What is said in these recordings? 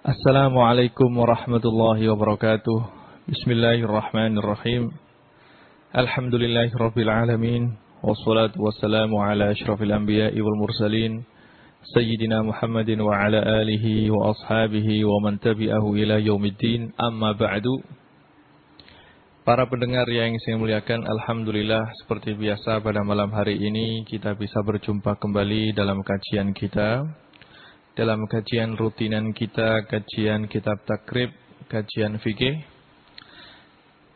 Assalamualaikum warahmatullahi wabarakatuh. Bismillahirrahmanirrahim. Alhamdulillahirabbil alamin wassalatu wassalamu ala asyrafil anbiya'i wal mursalin sayyidina Muhammadin wa ala alihi wa ashabihi wa man tabi'ahu ila yaumiddin. Amma ba'du. Para pendengar yang saya muliakan, Alhamdulillah seperti biasa pada malam hari ini kita bisa berjumpa kembali dalam kajian kita dalam kajian rutinan kita, kajian kitab takrib, kajian fikih.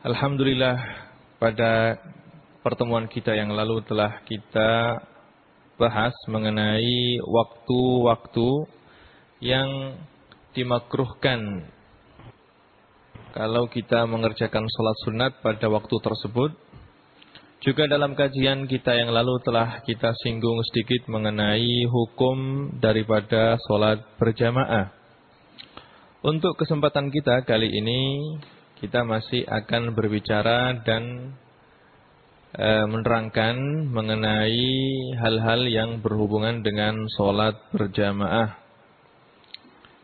Alhamdulillah pada pertemuan kita yang lalu telah kita bahas mengenai waktu-waktu yang dimakruhkan kalau kita mengerjakan sholat sunat pada waktu tersebut juga dalam kajian kita yang lalu telah kita singgung sedikit mengenai hukum daripada sholat berjamaah. Untuk kesempatan kita kali ini, kita masih akan berbicara dan e, menerangkan mengenai hal-hal yang berhubungan dengan sholat berjamaah.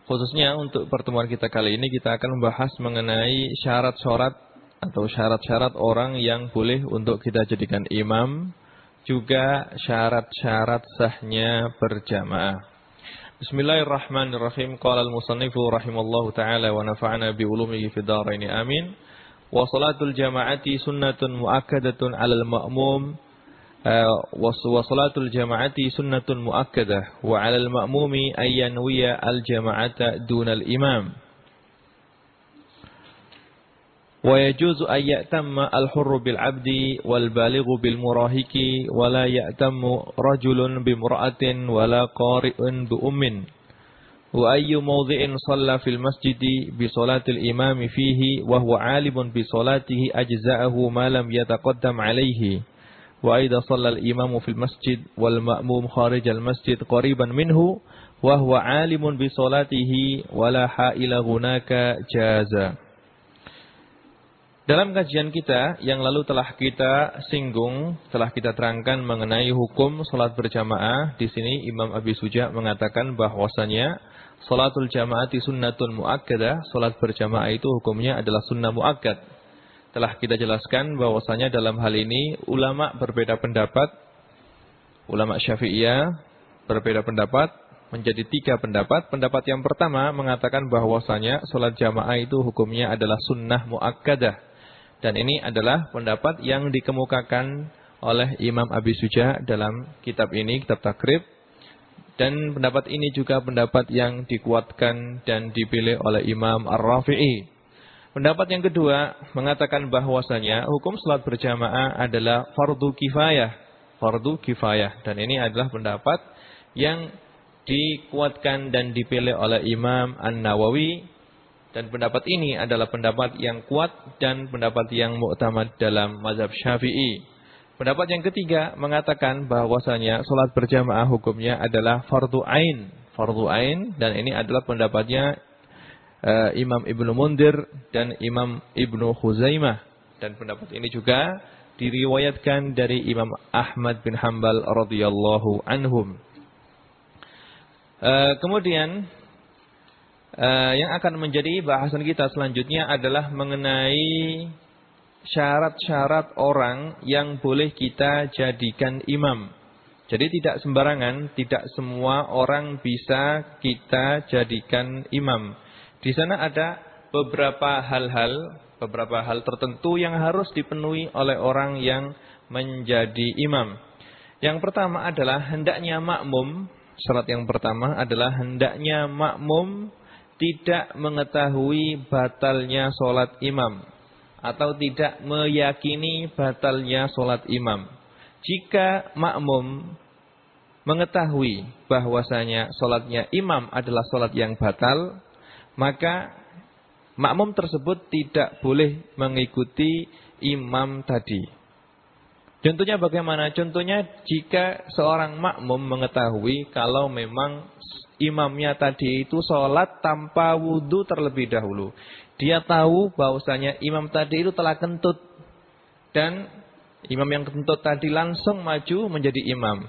Khususnya untuk pertemuan kita kali ini, kita akan membahas mengenai syarat-syarat atau syarat-syarat orang yang boleh untuk kita jadikan imam juga syarat-syarat sahnya berjamaah. Bismillahirrahmanirrahim. Qala al-musannifu rahimallahu taala wa nafa'ana bi ulumihi fid dharain amin. Wa salatul jama'ati sunnatun muakkadatun 'alal ma'mum uh, wa salatul jama'ati sunnatun muakkadah wa 'alal ma'mumi ayyan wiya al-jama'ata dunal imam. ويجوز أن يأتم الحر بالعبد والبالغ بالمراهق ولا يأتم رجل بامرأة ولا قارئ بأم. وأي موضع صلى في المسجد بصلاة الإمام فيه وهو عالم بصلاته أجزاءه ما لم يتقدم عليه. وإذا صلى الإمام في المسجد والمأموم خارج المسجد قريبا منه وهو عالم بصلاته ولا حائل هناك جازا. Dalam kajian kita yang lalu telah kita singgung, telah kita terangkan mengenai hukum salat berjamaah. Di sini Imam Abi Suja mengatakan bahwasanya salatul jamaati sunnatun muakkadah, salat berjamaah itu hukumnya adalah sunnah muakkad. Telah kita jelaskan bahwasanya dalam hal ini ulama berbeda pendapat. Ulama Syafi'iyah berbeda pendapat menjadi tiga pendapat. Pendapat yang pertama mengatakan bahwasanya salat jamaah itu hukumnya adalah sunnah muakkadah dan ini adalah pendapat yang dikemukakan oleh Imam Abi Suja dalam kitab ini, kitab takrib. Dan pendapat ini juga pendapat yang dikuatkan dan dipilih oleh Imam Ar-Rafi'i. Pendapat yang kedua mengatakan bahwasanya hukum salat berjamaah adalah fardu kifayah. Fardu kifayah. Dan ini adalah pendapat yang dikuatkan dan dipilih oleh Imam An-Nawawi dan pendapat ini adalah pendapat yang kuat dan pendapat yang muktamad dalam mazhab syafi'i. Pendapat yang ketiga mengatakan bahwasanya sholat berjamaah hukumnya adalah fardu ain. Fardu ain dan ini adalah pendapatnya uh, Imam Ibnu Mundir dan Imam Ibnu Khuzaimah. Dan pendapat ini juga diriwayatkan dari Imam Ahmad bin Hambal radhiyallahu anhum. Uh, kemudian Uh, yang akan menjadi bahasan kita selanjutnya adalah mengenai syarat-syarat orang yang boleh kita jadikan imam. Jadi tidak sembarangan, tidak semua orang bisa kita jadikan imam. Di sana ada beberapa hal-hal, beberapa hal tertentu yang harus dipenuhi oleh orang yang menjadi imam. Yang pertama adalah hendaknya makmum. Syarat yang pertama adalah hendaknya makmum tidak mengetahui batalnya sholat imam atau tidak meyakini batalnya sholat imam. Jika makmum mengetahui bahwasanya sholatnya imam adalah sholat yang batal, maka makmum tersebut tidak boleh mengikuti imam tadi. Contohnya bagaimana? Contohnya jika seorang makmum mengetahui kalau memang imamnya tadi itu sholat tanpa wudhu terlebih dahulu. Dia tahu bahwasanya imam tadi itu telah kentut. Dan imam yang kentut tadi langsung maju menjadi imam.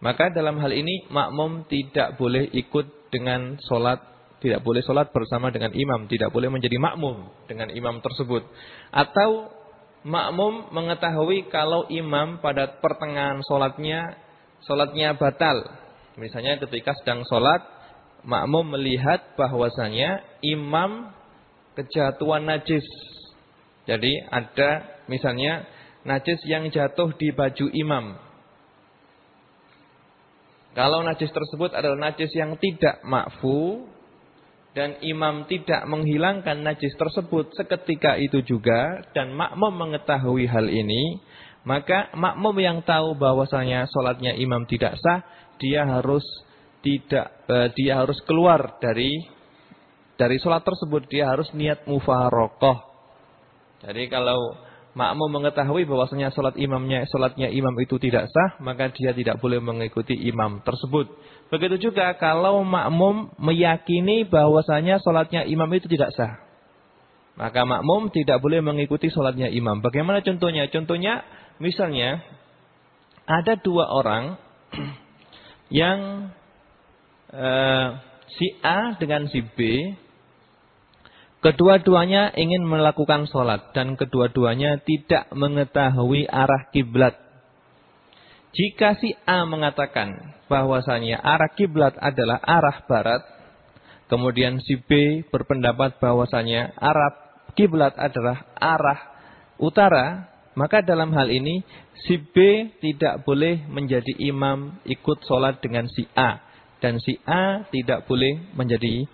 Maka dalam hal ini makmum tidak boleh ikut dengan sholat tidak boleh sholat bersama dengan imam, tidak boleh menjadi makmum dengan imam tersebut. Atau makmum mengetahui kalau imam pada pertengahan sholatnya, sholatnya batal. Misalnya ketika sedang sholat, makmum melihat bahwasanya imam kejatuhan najis. Jadi ada misalnya najis yang jatuh di baju imam. Kalau najis tersebut adalah najis yang tidak makfu, dan imam tidak menghilangkan najis tersebut seketika itu juga dan makmum mengetahui hal ini, maka makmum yang tahu bahwasanya sholatnya imam tidak sah, dia harus tidak eh, dia harus keluar dari dari sholat tersebut, dia harus niat mufarokoh. Jadi kalau makmum mengetahui bahwasanya sholat imamnya sholatnya imam itu tidak sah, maka dia tidak boleh mengikuti imam tersebut. Begitu juga kalau makmum meyakini bahwasanya sholatnya imam itu tidak sah. Maka makmum tidak boleh mengikuti sholatnya imam. Bagaimana contohnya? Contohnya misalnya ada dua orang yang uh, si A dengan si B Kedua-duanya ingin melakukan sholat dan kedua-duanya tidak mengetahui arah kiblat. Jika si A mengatakan bahwasanya arah kiblat adalah arah barat, kemudian si B berpendapat bahwasanya arah kiblat adalah arah utara, maka dalam hal ini si B tidak boleh menjadi imam ikut sholat dengan si A dan si A tidak boleh menjadi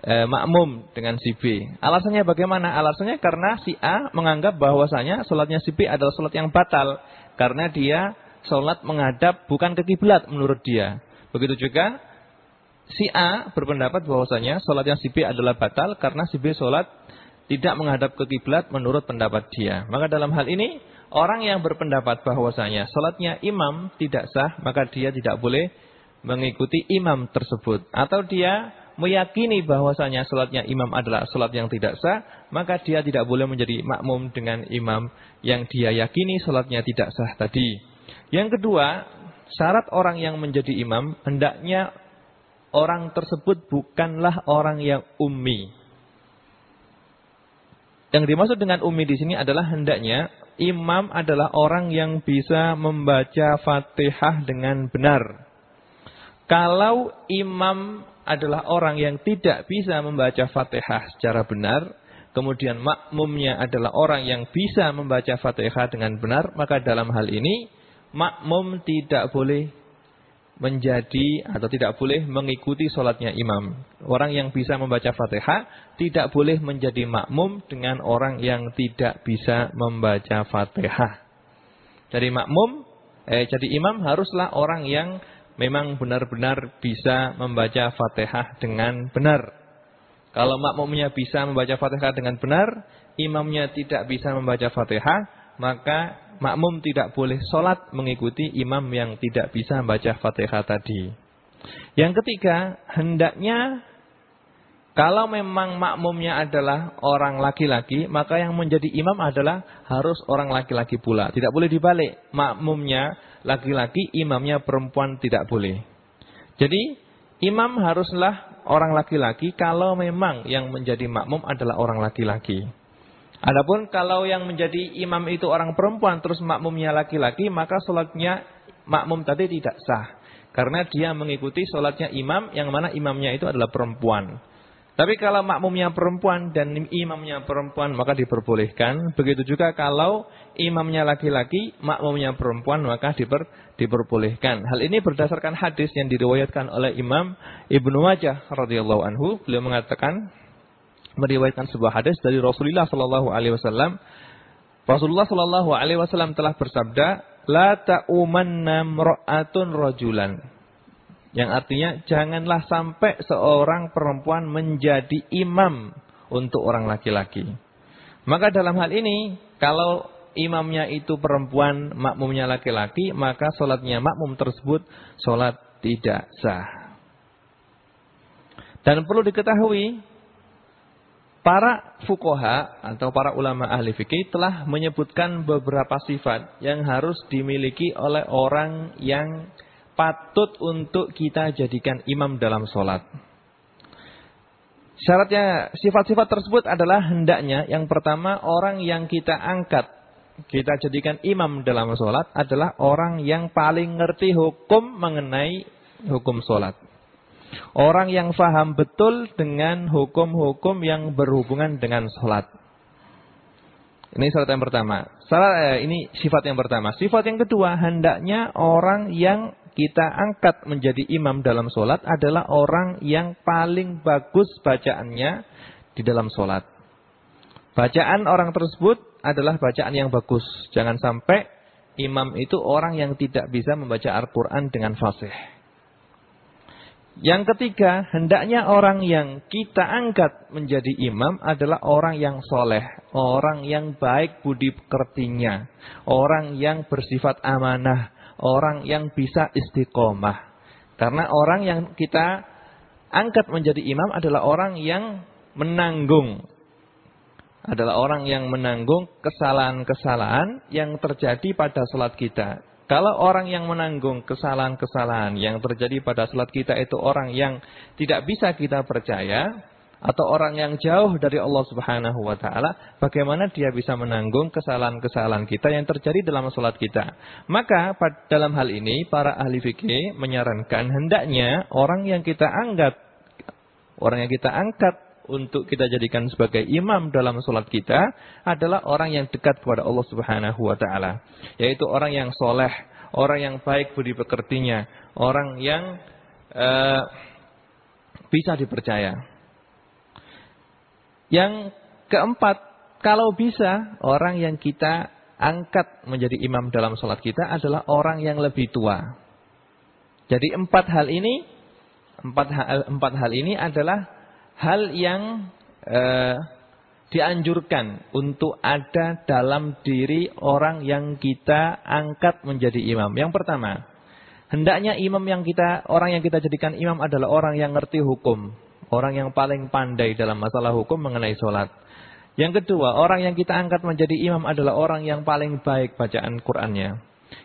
e, makmum dengan si B. Alasannya bagaimana? Alasannya karena si A menganggap bahwasanya sholatnya si B adalah sholat yang batal. Karena dia sholat menghadap bukan ke kiblat menurut dia. Begitu juga si A berpendapat bahwasanya sholatnya si B adalah batal karena si B sholat tidak menghadap ke kiblat menurut pendapat dia. Maka dalam hal ini orang yang berpendapat bahwasanya sholatnya imam tidak sah maka dia tidak boleh mengikuti imam tersebut atau dia meyakini bahwasanya salatnya imam adalah salat yang tidak sah, maka dia tidak boleh menjadi makmum dengan imam yang dia yakini salatnya tidak sah tadi. Yang kedua, syarat orang yang menjadi imam hendaknya orang tersebut bukanlah orang yang ummi. Yang dimaksud dengan ummi di sini adalah hendaknya imam adalah orang yang bisa membaca Fatihah dengan benar. Kalau imam adalah orang yang tidak bisa membaca Fatihah secara benar, kemudian makmumnya adalah orang yang bisa membaca Fatihah dengan benar, maka dalam hal ini makmum tidak boleh menjadi atau tidak boleh mengikuti sholatnya imam. Orang yang bisa membaca Fatihah tidak boleh menjadi makmum dengan orang yang tidak bisa membaca Fatihah. Jadi makmum, eh, jadi imam haruslah orang yang memang benar-benar bisa membaca Fatihah dengan benar. Kalau makmumnya bisa membaca Fatihah dengan benar, imamnya tidak bisa membaca Fatihah, maka makmum tidak boleh sholat mengikuti imam yang tidak bisa membaca Fatihah tadi. Yang ketiga, hendaknya kalau memang makmumnya adalah orang laki-laki, maka yang menjadi imam adalah harus orang laki-laki pula. Tidak boleh dibalik. Makmumnya laki-laki, imamnya perempuan tidak boleh. Jadi imam haruslah orang laki-laki kalau memang yang menjadi makmum adalah orang laki-laki. Adapun kalau yang menjadi imam itu orang perempuan terus makmumnya laki-laki maka sholatnya makmum tadi tidak sah. Karena dia mengikuti sholatnya imam yang mana imamnya itu adalah perempuan. Tapi kalau makmumnya perempuan dan imamnya perempuan maka diperbolehkan. Begitu juga kalau imamnya laki-laki, makmumnya perempuan maka diper, diperbolehkan. Hal ini berdasarkan hadis yang diriwayatkan oleh Imam Ibnu Majah radhiyallahu anhu. Beliau mengatakan meriwayatkan sebuah hadis dari Rasulullah sallallahu alaihi wasallam. Rasulullah sallallahu alaihi wasallam telah bersabda, "La ta'umanna mra'atun rajulan." Yang artinya janganlah sampai seorang perempuan menjadi imam untuk orang laki-laki. Maka dalam hal ini, kalau imamnya itu perempuan, makmumnya laki-laki, maka sholatnya makmum tersebut sholat tidak sah. Dan perlu diketahui, para fukoha atau para ulama ahli fikih telah menyebutkan beberapa sifat yang harus dimiliki oleh orang yang patut untuk kita jadikan imam dalam sholat. Syaratnya sifat-sifat tersebut adalah hendaknya yang pertama orang yang kita angkat, kita jadikan imam dalam sholat adalah orang yang paling ngerti hukum mengenai hukum sholat. Orang yang faham betul dengan hukum-hukum yang berhubungan dengan sholat. Ini syarat yang pertama. Syarat, eh, ini sifat yang pertama. Sifat yang kedua, hendaknya orang yang kita angkat menjadi imam dalam sholat adalah orang yang paling bagus bacaannya di dalam sholat. Bacaan orang tersebut adalah bacaan yang bagus. Jangan sampai imam itu orang yang tidak bisa membaca Al-Quran dengan fasih. Yang ketiga, hendaknya orang yang kita angkat menjadi imam adalah orang yang soleh. Orang yang baik budi pekertinya. Orang yang bersifat amanah orang yang bisa istiqomah. Karena orang yang kita angkat menjadi imam adalah orang yang menanggung. Adalah orang yang menanggung kesalahan-kesalahan yang terjadi pada sholat kita. Kalau orang yang menanggung kesalahan-kesalahan yang terjadi pada sholat kita itu orang yang tidak bisa kita percaya, atau orang yang jauh dari Allah Subhanahu wa taala, bagaimana dia bisa menanggung kesalahan-kesalahan kita yang terjadi dalam salat kita? Maka dalam hal ini para ahli fikih menyarankan hendaknya orang yang kita angkat orang yang kita angkat untuk kita jadikan sebagai imam dalam salat kita adalah orang yang dekat kepada Allah Subhanahu wa taala, yaitu orang yang soleh, orang yang baik budi pekertinya, orang yang uh, bisa dipercaya. Yang keempat, kalau bisa orang yang kita angkat menjadi imam dalam sholat kita adalah orang yang lebih tua. Jadi empat hal ini, empat hal, empat hal ini adalah hal yang eh, dianjurkan untuk ada dalam diri orang yang kita angkat menjadi imam. Yang pertama, hendaknya imam yang kita orang yang kita jadikan imam adalah orang yang ngerti hukum. Orang yang paling pandai dalam masalah hukum mengenai sholat. Yang kedua, orang yang kita angkat menjadi imam adalah orang yang paling baik bacaan Qur'annya.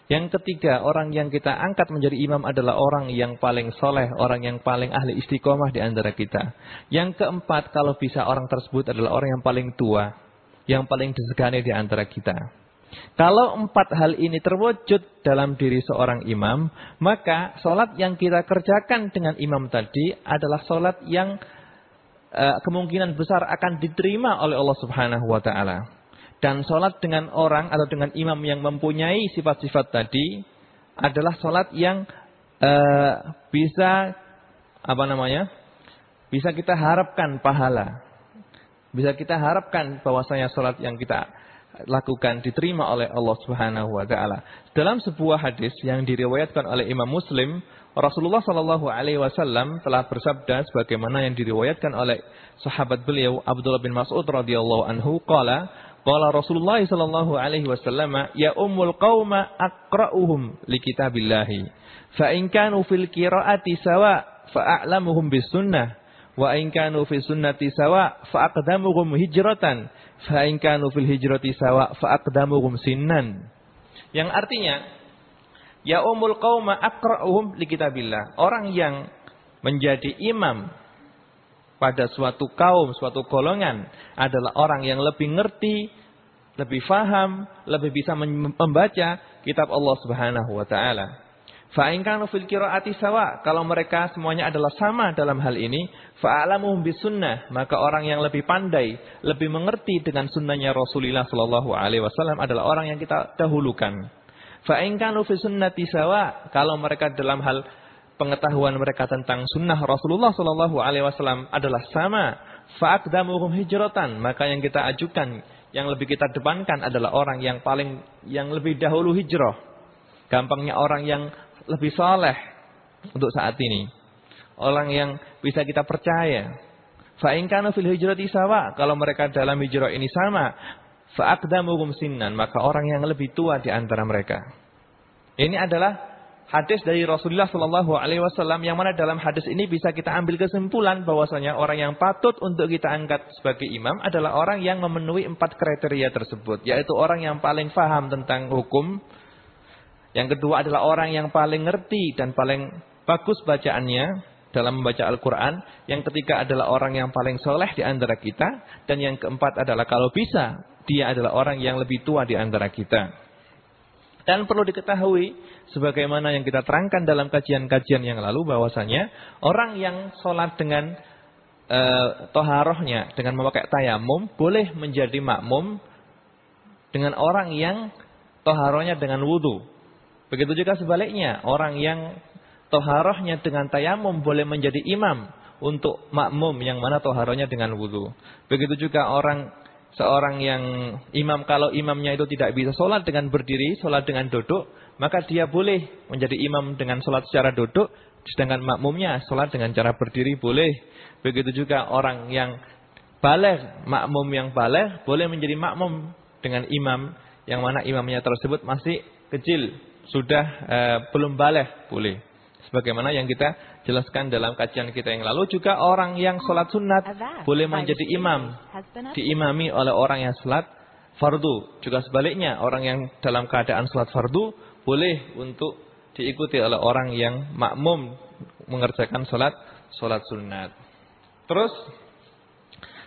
Yang ketiga, orang yang kita angkat menjadi imam adalah orang yang paling soleh, orang yang paling ahli istiqomah di antara kita. Yang keempat, kalau bisa orang tersebut adalah orang yang paling tua, yang paling disegani di antara kita. Kalau empat hal ini terwujud dalam diri seorang imam, maka sholat yang kita kerjakan dengan imam tadi adalah sholat yang uh, kemungkinan besar akan diterima oleh Allah Subhanahu Wa Taala. Dan sholat dengan orang atau dengan imam yang mempunyai sifat-sifat tadi adalah sholat yang uh, bisa apa namanya? Bisa kita harapkan pahala. Bisa kita harapkan bahwasanya sholat yang kita lakukan diterima oleh Allah Subhanahu wa taala. Dalam sebuah hadis yang diriwayatkan oleh Imam Muslim, Rasulullah sallallahu alaihi wasallam telah bersabda sebagaimana yang diriwayatkan oleh sahabat beliau Abdullah bin Mas'ud radhiyallahu anhu qala qala Rasulullah sallallahu alaihi wasallam ya ummul qauma aqra'uhum li kitabillah fa in kanu fil qira'ati sawa fa a'lamuhum bis sunnah. Wa in kanu fi sunnati sawa fa aqdamuhum hijratan fa in kanu fil hijrati sawa fa aqdamuhum sinnan yang artinya ya umul qauma aqra'uhum li kitabillah orang yang menjadi imam pada suatu kaum suatu golongan adalah orang yang lebih ngerti lebih faham, lebih bisa membaca kitab Allah Subhanahu wa taala. Fa'in kanu fil qiraati sawa, kalau mereka semuanya adalah sama dalam hal ini, fa'alamuhum bisunnah, maka orang yang lebih pandai, lebih mengerti dengan sunnahnya Rasulullah sallallahu alaihi wasallam adalah orang yang kita dahulukan. Fa'in kanu fi sunnati sawa, kalau mereka dalam hal pengetahuan mereka tentang sunnah Rasulullah sallallahu alaihi wasallam adalah sama, fa'aqdamuhum hijratan, maka yang kita ajukan, yang lebih kita depankan adalah orang yang paling yang lebih dahulu hijrah. Gampangnya orang yang lebih soleh untuk saat ini. Orang yang bisa kita percaya. Fa'inkanu fil hijrati sawa. Kalau mereka dalam hijrah ini sama. Fa'akdamuhum sinnan. Maka orang yang lebih tua di antara mereka. Ini adalah hadis dari Rasulullah Shallallahu Alaihi Wasallam yang mana dalam hadis ini bisa kita ambil kesimpulan bahwasanya orang yang patut untuk kita angkat sebagai imam adalah orang yang memenuhi empat kriteria tersebut, yaitu orang yang paling faham tentang hukum, yang kedua adalah orang yang paling ngerti dan paling bagus bacaannya. dalam membaca Al-Quran. Yang ketiga adalah orang yang paling soleh di antara kita. Dan yang keempat adalah kalau bisa, dia adalah orang yang lebih tua di antara kita. Dan perlu diketahui, sebagaimana yang kita terangkan dalam kajian-kajian yang lalu, bahwasanya orang yang sholat dengan e, toharohnya, dengan memakai tayamum, boleh menjadi makmum dengan orang yang toharohnya dengan wudhu. Begitu juga sebaliknya, orang yang toharohnya dengan tayamum boleh menjadi imam untuk makmum yang mana toharohnya dengan wudhu. Begitu juga orang seorang yang imam kalau imamnya itu tidak bisa sholat dengan berdiri, sholat dengan duduk, maka dia boleh menjadi imam dengan sholat secara duduk, sedangkan makmumnya sholat dengan cara berdiri boleh. Begitu juga orang yang balik, makmum yang balik boleh menjadi makmum dengan imam yang mana imamnya tersebut masih kecil, sudah eh, belum balik boleh. Sebagaimana yang kita jelaskan dalam kajian kita yang lalu juga orang yang sholat sunat boleh menjadi imam. Diimami oleh orang yang sholat fardu. Juga sebaliknya orang yang dalam keadaan sholat fardu boleh untuk diikuti oleh orang yang makmum mengerjakan sholat sholat sunat terus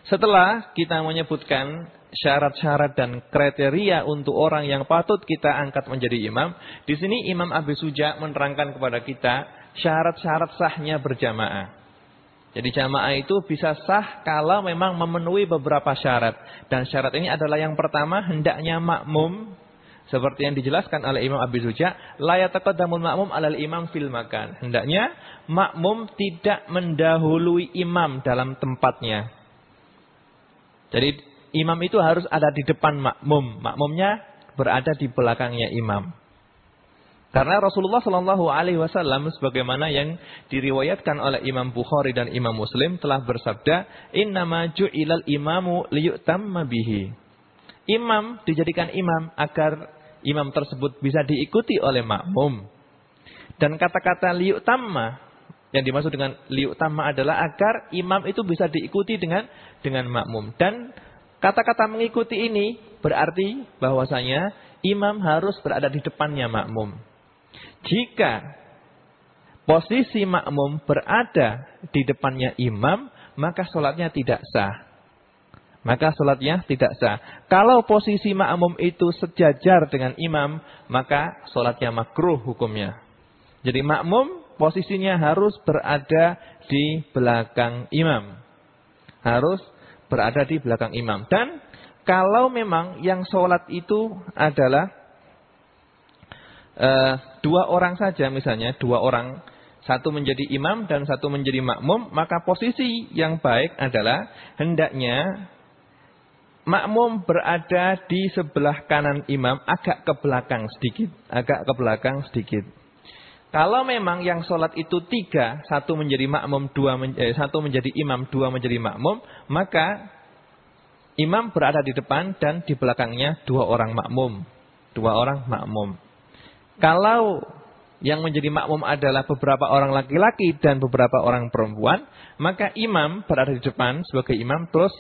setelah kita menyebutkan syarat-syarat dan kriteria untuk orang yang patut kita angkat menjadi imam. Di sini Imam Abi Suja menerangkan kepada kita syarat-syarat sahnya berjamaah. Jadi jamaah itu bisa sah kalau memang memenuhi beberapa syarat. Dan syarat ini adalah yang pertama hendaknya makmum seperti yang dijelaskan oleh Imam Abi Suja, la yataqaddamul makmum alal imam fil makan. Hendaknya makmum tidak mendahului imam dalam tempatnya. Jadi imam itu harus ada di depan makmum. Makmumnya berada di belakangnya imam. Karena Rasulullah Shallallahu Alaihi Wasallam sebagaimana yang diriwayatkan oleh Imam Bukhari dan Imam Muslim telah bersabda, Innama ju'ilal imamu liyutamma bihi. Imam dijadikan imam agar imam tersebut bisa diikuti oleh makmum. Dan kata-kata liyutamma yang dimaksud dengan liyutamma adalah agar imam itu bisa diikuti dengan dengan makmum. Dan Kata-kata mengikuti ini berarti bahwasanya imam harus berada di depannya makmum. Jika posisi makmum berada di depannya imam, maka sholatnya tidak sah. Maka sholatnya tidak sah. Kalau posisi makmum itu sejajar dengan imam, maka sholatnya makruh hukumnya. Jadi makmum posisinya harus berada di belakang imam. Harus berada di belakang imam. Dan kalau memang yang sholat itu adalah uh, dua orang saja misalnya, dua orang, satu menjadi imam dan satu menjadi makmum, maka posisi yang baik adalah hendaknya makmum berada di sebelah kanan imam agak ke belakang sedikit, agak ke belakang sedikit. Kalau memang yang sholat itu tiga, satu menjadi makmum, dua men, eh, satu menjadi imam, dua menjadi makmum, maka imam berada di depan dan di belakangnya dua orang makmum, dua orang makmum. Kalau yang menjadi makmum adalah beberapa orang laki-laki dan beberapa orang perempuan, maka imam berada di depan sebagai imam terus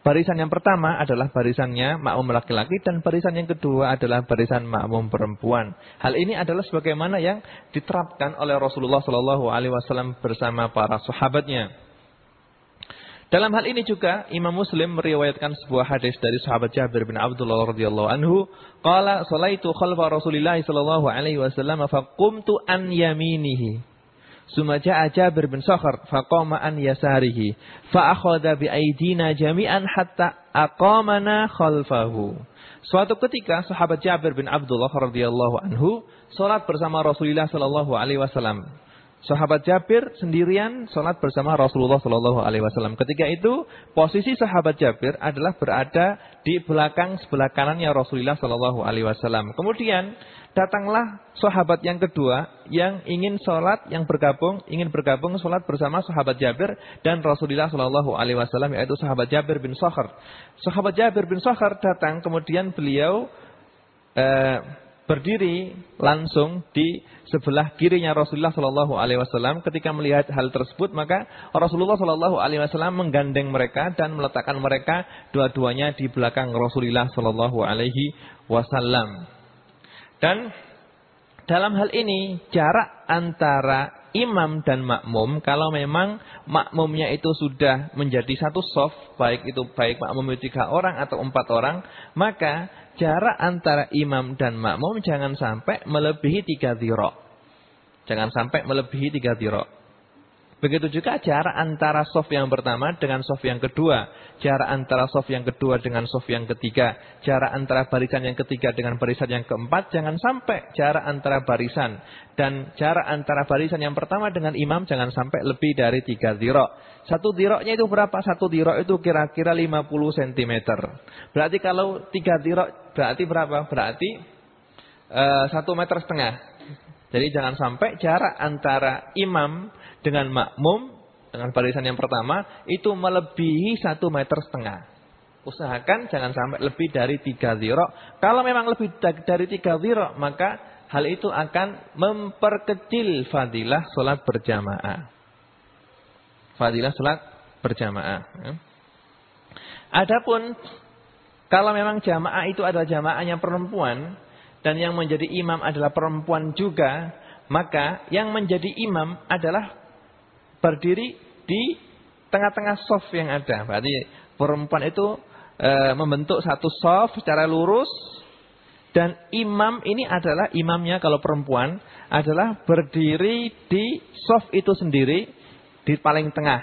Barisan yang pertama adalah barisannya makmum laki-laki dan barisan yang kedua adalah barisan makmum perempuan. Hal ini adalah sebagaimana yang diterapkan oleh Rasulullah Shallallahu Alaihi Wasallam bersama para sahabatnya. Dalam hal ini juga Imam Muslim meriwayatkan sebuah hadis dari sahabat Jabir bin Abdullah radhiyallahu anhu, qala salaitu khalfa Rasulillah sallallahu alaihi wasallam faqumtu an yaminihi Suma ja'a Jabir bin Sakhar faqama an yasarihi fa akhadha bi aidina jami'an hatta aqamana khalfahu. Suatu ketika sahabat Jabir bin Abdullah radhiyallahu anhu salat bersama Rasulullah sallallahu alaihi wasallam. Sahabat Jabir sendirian sholat bersama Rasulullah Shallallahu Alaihi Wasallam. Ketika itu posisi sahabat Jabir adalah berada di belakang sebelah kanannya Rasulullah Shallallahu Alaihi Wasallam. Kemudian datanglah sahabat yang kedua yang ingin sholat, yang bergabung, ingin bergabung sholat bersama sahabat Jabir dan Rasulullah Shallallahu Alaihi Wasallam yaitu sahabat Jabir bin Sokhar. Sahabat Jabir bin Sokhar datang, kemudian beliau eh, berdiri langsung di sebelah kirinya Rasulullah Shallallahu Alaihi Wasallam. Ketika melihat hal tersebut, maka Rasulullah Shallallahu Alaihi Wasallam menggandeng mereka dan meletakkan mereka dua-duanya di belakang Rasulullah Shallallahu Alaihi Wasallam. Dan dalam hal ini jarak antara imam dan makmum kalau memang makmumnya itu sudah menjadi satu soft, baik itu baik makmum itu tiga orang atau empat orang, maka jarak antara imam dan makmum jangan sampai melebihi tiga dirok. Jangan sampai melebihi tiga dirok. Begitu juga jarak antara soft yang pertama dengan soft yang kedua. Jarak antara soft yang kedua dengan soft yang ketiga. Jarak antara barisan yang ketiga dengan barisan yang keempat. Jangan sampai jarak antara barisan. Dan jarak antara barisan yang pertama dengan imam jangan sampai lebih dari tiga dirok. Satu diroknya itu berapa? Satu dirok itu kira-kira 50 cm. Berarti kalau tiga dirok berarti berapa? Berarti uh, satu meter setengah. Jadi jangan sampai jarak antara imam dengan makmum dengan barisan yang pertama itu melebihi satu meter setengah. Usahakan jangan sampai lebih dari tiga ziro. Kalau memang lebih dari tiga ziro, maka hal itu akan memperkecil fadilah sholat berjamaah. Fadilah sholat berjamaah. Ya. Adapun kalau memang jamaah itu adalah jamaahnya perempuan dan yang menjadi imam adalah perempuan juga, maka yang menjadi imam adalah berdiri di tengah-tengah soft yang ada. Berarti perempuan itu e, membentuk satu soft secara lurus dan imam ini adalah imamnya kalau perempuan adalah berdiri di soft itu sendiri di paling tengah.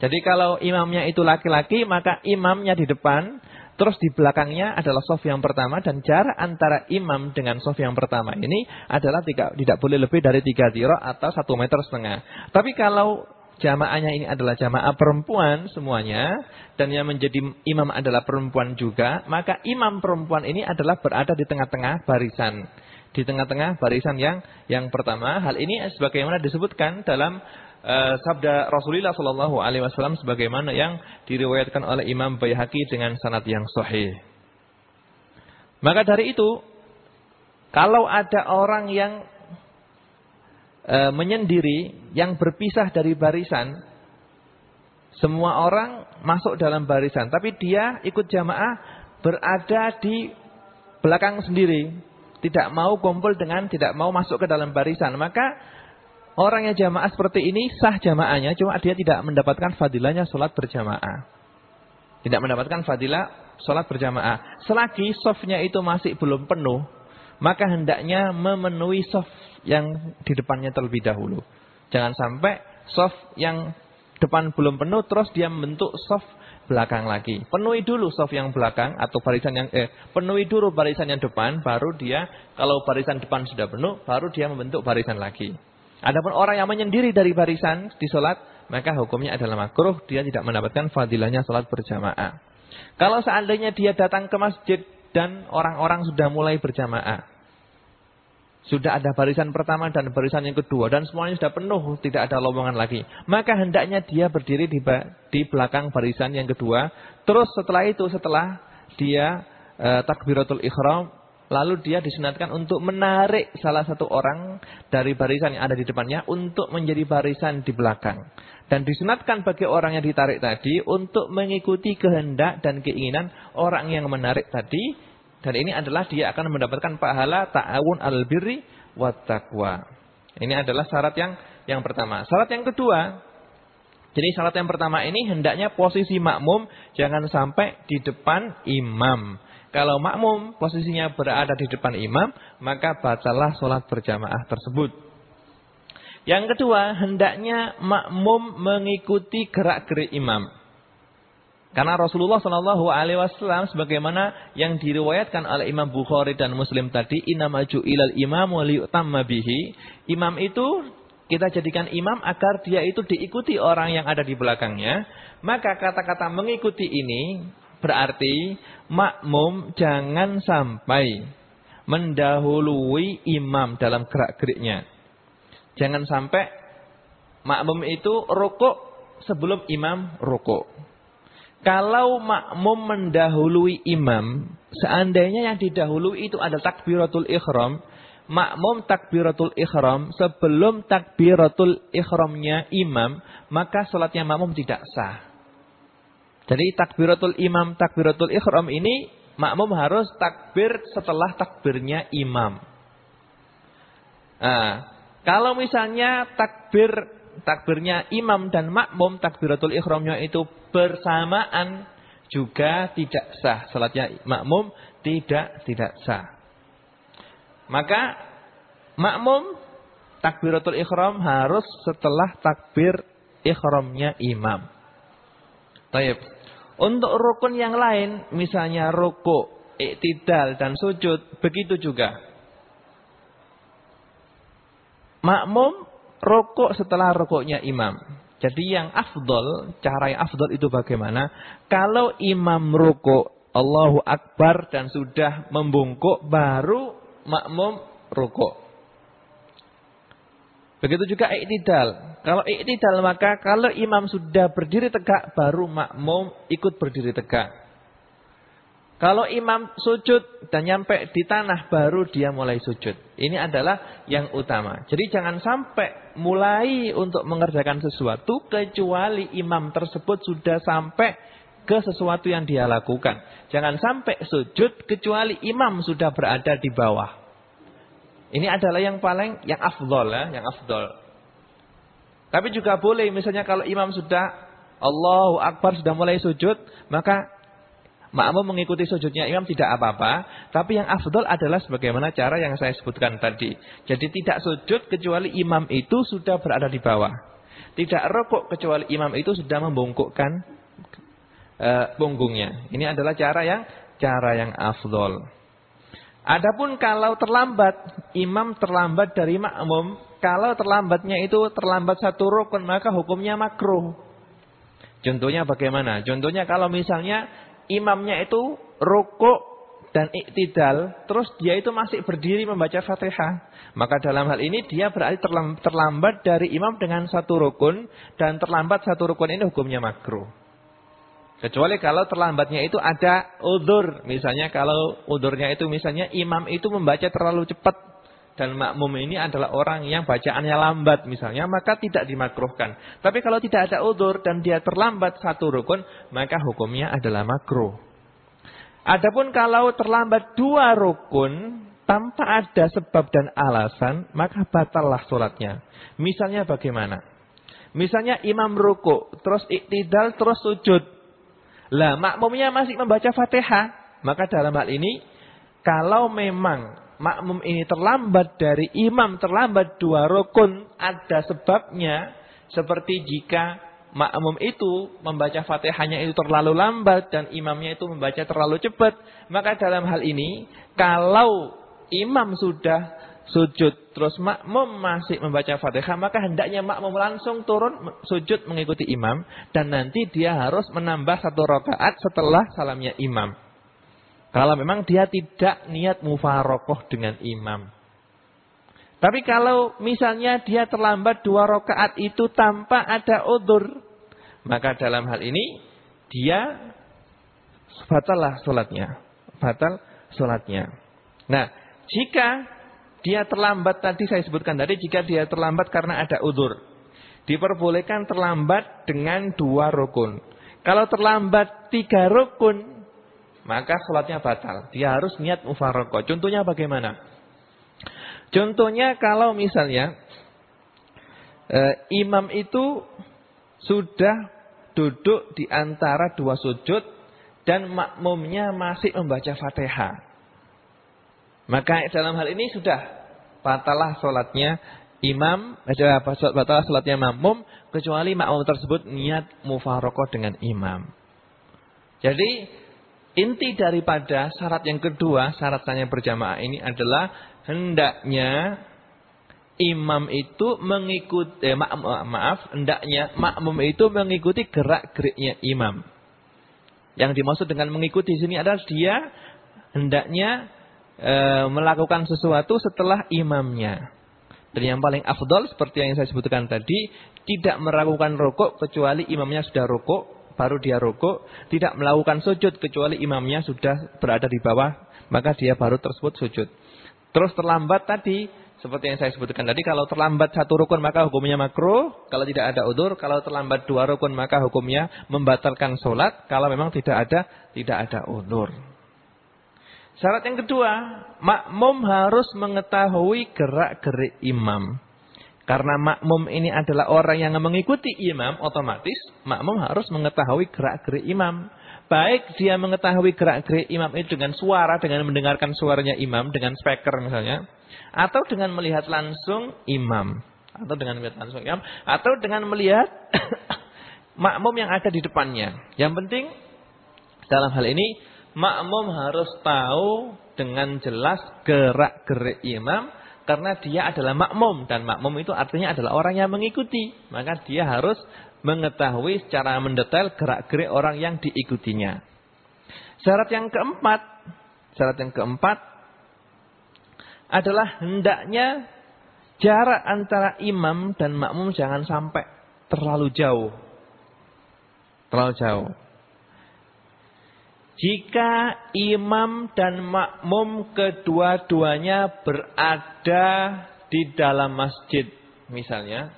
Jadi kalau imamnya itu laki-laki maka imamnya di depan Terus di belakangnya adalah soft yang pertama dan jarak antara imam dengan soft yang pertama ini adalah tidak, tidak boleh lebih dari tiga tiro atau satu meter setengah. Tapi kalau jamaahnya ini adalah jamaah perempuan semuanya dan yang menjadi imam adalah perempuan juga, maka imam perempuan ini adalah berada di tengah-tengah barisan. Di tengah-tengah barisan yang yang pertama, hal ini sebagaimana disebutkan dalam uh, sabda Rasulullah Shallallahu Alaihi Wasallam sebagaimana yang diriwayatkan oleh Imam Baihaqi dengan sanad yang sahih. Maka dari itu, kalau ada orang yang uh, menyendiri, yang berpisah dari barisan, semua orang masuk dalam barisan, tapi dia ikut jamaah berada di belakang sendiri, tidak mau kumpul dengan, tidak mau masuk ke dalam barisan, maka Orang yang jamaah seperti ini sah jamaahnya, cuma dia tidak mendapatkan fadilahnya sholat berjamaah. Tidak mendapatkan fadilah sholat berjamaah. Selagi softnya itu masih belum penuh, maka hendaknya memenuhi soft yang di depannya terlebih dahulu. Jangan sampai soft yang depan belum penuh, terus dia membentuk soft belakang lagi. Penuhi dulu soft yang belakang atau barisan yang eh penuhi dulu barisan yang depan, baru dia kalau barisan depan sudah penuh, baru dia membentuk barisan lagi. Adapun orang yang menyendiri dari barisan di sholat, maka hukumnya adalah makruh. Dia tidak mendapatkan fadilahnya sholat berjamaah. Kalau seandainya dia datang ke masjid dan orang-orang sudah mulai berjamaah. Sudah ada barisan pertama dan barisan yang kedua. Dan semuanya sudah penuh, tidak ada lowongan lagi. Maka hendaknya dia berdiri di, di belakang barisan yang kedua. Terus setelah itu, setelah dia e, takbiratul ikhram, Lalu dia disunatkan untuk menarik salah satu orang dari barisan yang ada di depannya untuk menjadi barisan di belakang. Dan disunatkan bagi orang yang ditarik tadi untuk mengikuti kehendak dan keinginan orang yang menarik tadi. Dan ini adalah dia akan mendapatkan pahala ta'awun al-birri wa taqwa. Ini adalah syarat yang yang pertama. Syarat yang kedua, jadi syarat yang pertama ini hendaknya posisi makmum jangan sampai di depan imam. Kalau makmum posisinya berada di depan imam, maka bacalah sholat berjamaah tersebut. Yang kedua, hendaknya makmum mengikuti gerak-gerik imam. Karena Rasulullah Shallallahu Alaihi Wasallam sebagaimana yang diriwayatkan oleh Imam Bukhari dan Muslim tadi, inamaju ilal imam waliutamma bihi. Imam itu kita jadikan imam agar dia itu diikuti orang yang ada di belakangnya. Maka kata-kata mengikuti ini Berarti makmum jangan sampai mendahului imam dalam gerak-geriknya. Jangan sampai makmum itu rukuk sebelum imam rukuk. Kalau makmum mendahului imam, seandainya yang didahului itu ada takbiratul ikhram, makmum takbiratul ikhram sebelum takbiratul ikhramnya imam, maka sholatnya makmum tidak sah. Jadi takbiratul imam, takbiratul ikhram ini makmum harus takbir setelah takbirnya imam. Nah, Kalau misalnya takbir takbirnya imam dan makmum takbiratul ihramnya itu bersamaan juga tidak sah. Salatnya makmum tidak tidak sah. Maka makmum takbiratul ihram harus setelah takbir ihramnya imam. Taib. Untuk rukun yang lain, misalnya rukuk, iktidal dan sujud, begitu juga. Makmum rukuk setelah rukuknya imam. Jadi yang afdol, cara yang afdol itu bagaimana? Kalau imam rukuk, Allahu Akbar dan sudah membungkuk, baru makmum rukuk. Begitu juga iktidal. Kalau iktidal maka kalau imam sudah berdiri tegak baru makmum ikut berdiri tegak. Kalau imam sujud dan nyampe di tanah baru dia mulai sujud. Ini adalah yang utama. Jadi jangan sampai mulai untuk mengerjakan sesuatu kecuali imam tersebut sudah sampai ke sesuatu yang dia lakukan. Jangan sampai sujud kecuali imam sudah berada di bawah. Ini adalah yang paling yang afdol ya, yang afdol. Tapi juga boleh misalnya kalau imam sudah Allahu Akbar sudah mulai sujud, maka makmum mengikuti sujudnya imam tidak apa-apa, tapi yang afdol adalah sebagaimana cara yang saya sebutkan tadi. Jadi tidak sujud kecuali imam itu sudah berada di bawah. Tidak rokok kecuali imam itu sudah membungkukkan uh, punggungnya. Ini adalah cara yang cara yang afdol. Adapun kalau terlambat, imam terlambat dari makmum, kalau terlambatnya itu terlambat satu rukun, maka hukumnya makruh. Contohnya bagaimana? Contohnya kalau misalnya imamnya itu rukuk dan iktidal, terus dia itu masih berdiri membaca fatihah. Maka dalam hal ini dia berarti terlambat dari imam dengan satu rukun, dan terlambat satu rukun ini hukumnya makruh. Kecuali kalau terlambatnya itu ada udur. Misalnya kalau udurnya itu misalnya imam itu membaca terlalu cepat. Dan makmum ini adalah orang yang bacaannya lambat misalnya. Maka tidak dimakruhkan. Tapi kalau tidak ada udur dan dia terlambat satu rukun. Maka hukumnya adalah makruh. Adapun kalau terlambat dua rukun. Tanpa ada sebab dan alasan. Maka batallah sholatnya. Misalnya bagaimana? Misalnya imam ruku. Terus iktidal terus sujud. Lah makmumnya masih membaca Fatihah, maka dalam hal ini kalau memang makmum ini terlambat dari imam terlambat dua rukun ada sebabnya seperti jika makmum itu membaca Fatihahnya itu terlalu lambat dan imamnya itu membaca terlalu cepat, maka dalam hal ini kalau imam sudah sujud terus makmum masih membaca Fatihah maka hendaknya makmum langsung turun sujud mengikuti imam dan nanti dia harus menambah satu rakaat setelah salamnya imam. Kalau memang dia tidak niat mufarokoh dengan imam. Tapi kalau misalnya dia terlambat dua rakaat itu tanpa ada udur, maka dalam hal ini dia batallah sholatnya. Batal sholatnya. Nah, jika dia terlambat tadi saya sebutkan tadi jika dia terlambat karena ada udur. Diperbolehkan terlambat dengan dua rukun. Kalau terlambat tiga rukun, maka sholatnya batal. Dia harus niat mufaroko. Contohnya bagaimana? Contohnya kalau misalnya eh, imam itu sudah duduk di antara dua sujud dan makmumnya masih membaca fatihah. Maka dalam hal ini sudah batalah sholatnya imam, eh, batalah sholatnya makmum, kecuali makmum tersebut niat mufarokoh dengan imam. Jadi inti daripada syarat yang kedua, syarat tanya berjamaah ini adalah hendaknya imam itu mengikuti eh, maaf, maaf hendaknya makmum itu mengikuti gerak-geriknya imam. Yang dimaksud dengan mengikuti sini adalah dia hendaknya e, melakukan sesuatu setelah imamnya. Dan yang paling afdol seperti yang saya sebutkan tadi, tidak melakukan rokok kecuali imamnya sudah rokok, baru dia rokok. Tidak melakukan sujud kecuali imamnya sudah berada di bawah, maka dia baru tersebut sujud. Terus terlambat tadi, seperti yang saya sebutkan tadi, kalau terlambat satu rukun maka hukumnya makruh. Kalau tidak ada udur, kalau terlambat dua rukun maka hukumnya membatalkan sholat. Kalau memang tidak ada, tidak ada udur. Syarat yang kedua, makmum harus mengetahui gerak-gerik imam. Karena makmum ini adalah orang yang mengikuti imam, otomatis makmum harus mengetahui gerak-gerik imam. Baik dia mengetahui gerak-gerik imam itu dengan suara, dengan mendengarkan suaranya imam, dengan speaker misalnya. Atau dengan melihat langsung imam. Atau dengan melihat langsung imam. Atau dengan melihat makmum yang ada di depannya. Yang penting dalam hal ini makmum harus tahu dengan jelas gerak-gerik imam karena dia adalah makmum dan makmum itu artinya adalah orang yang mengikuti. Maka dia harus mengetahui secara mendetail gerak-gerik orang yang diikutinya. Syarat yang keempat, syarat yang keempat adalah hendaknya jarak antara imam dan makmum jangan sampai terlalu jauh. Terlalu jauh. Jika imam dan makmum kedua-duanya berada di dalam masjid misalnya.